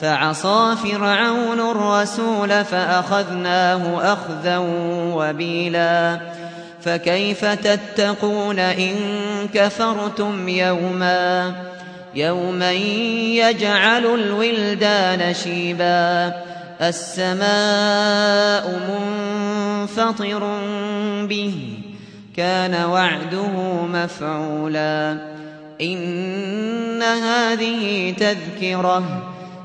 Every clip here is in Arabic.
فعصى فرعون الرسول فأخذناه أخذا وبيلا. فكيف تتقون إن كفرتم يوما؟ يوما يجعل الولدان شيبا. السماء منفطر به كان وعده مفعولا. إن هذه تذكرة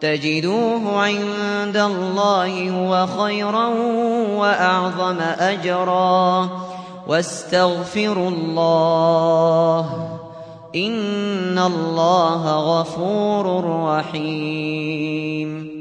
تجدوه عند الله هو خيرا وأعظم أجرا. واستغفروا الله. إن الله غفور رحيم.